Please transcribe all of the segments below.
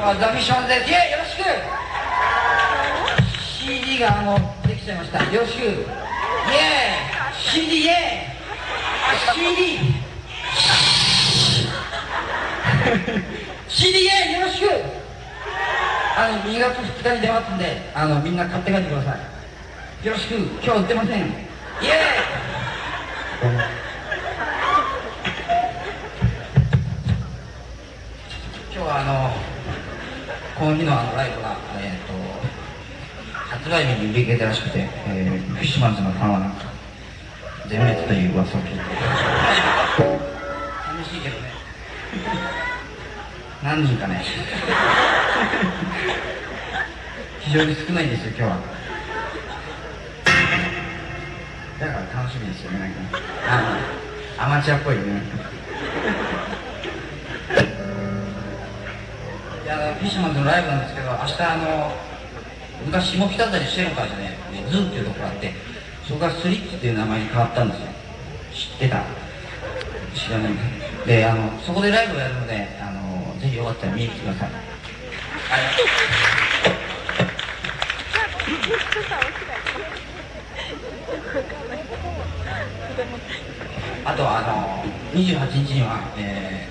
まあ、ザ・ミッションです。イエイよろしく。CD があのできちゃいました。よろしく。イエイ CD イエイ。CD CD イエイよろしく。あの2月2日に出ますんであのみんな買って帰ってください。よろしく。今日売ってません。イエイ今日はあのこの日のあのライブが、えー、と発売日に売り切れたらしくて、えー、フィッシュマンズのファンはなんか全滅という噂を聞いて。寂しいけどね。何人かね。非常に少ないんですよ今日は。だから楽しみですよねなんかね。あのアマチュアっぽいよねあの Fishmans のライブなんですけど明日あの昔下北沢にしてる会でね ZOO っていうところがあってそこが SLITS っていう名前に変わったんですよ。知ってた？知らないであのそこでライブをやるのであのぜひよかったら見に来てください。あとはあの28日には、えー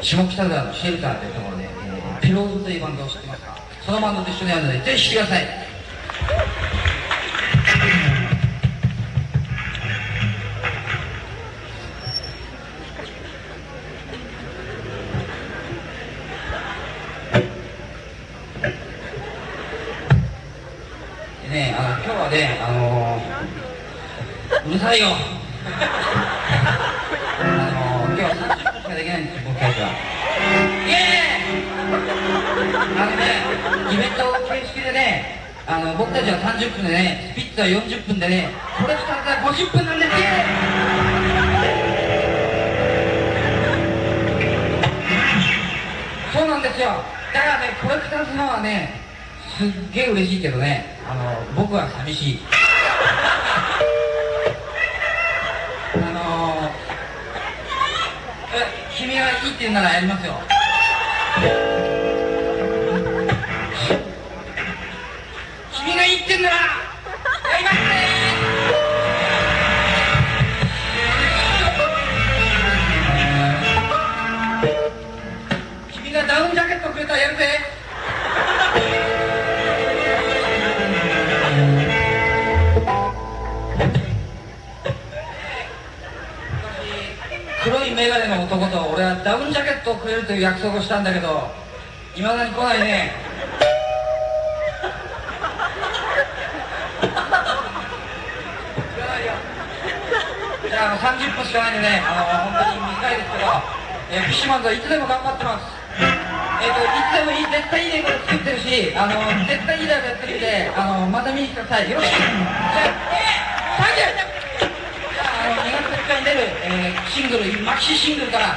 下北沢のシェルターというところ、ピローズというバンドを知ってますか？そのバンドと一緒にやるのでぜひ来てください。ねあの今日はねあのうるさいよ。あの今日は30分しかできないんですよ僕たちは。ねあの僕たちは30分でねスピッツは40分でねこれ2つは50分なんです。そうなんですよ。だからねコレクターズファンはねすっげえ嬉しいけどねあの僕は寂しい。あのえ君がいいって言うならやりますよ。君がいいって言うならやります。君がダウンジャケットくれたらやるぜ。黒い眼鏡の男と俺はダウンジャケットをくれるという約束をしたんだけどいまだに来ないねじゃああの30分しかないんでねあの本当に短いですけど、えーフィッシュマンズはいつでも頑張ってます。えっ、といつでもいい絶対いいレコード作ってるしあの絶対いいライブやってるんであのまた見に来てください。よろしく。じゃあえーじゃああの2月3日に出る、えーシングルマキシシングルから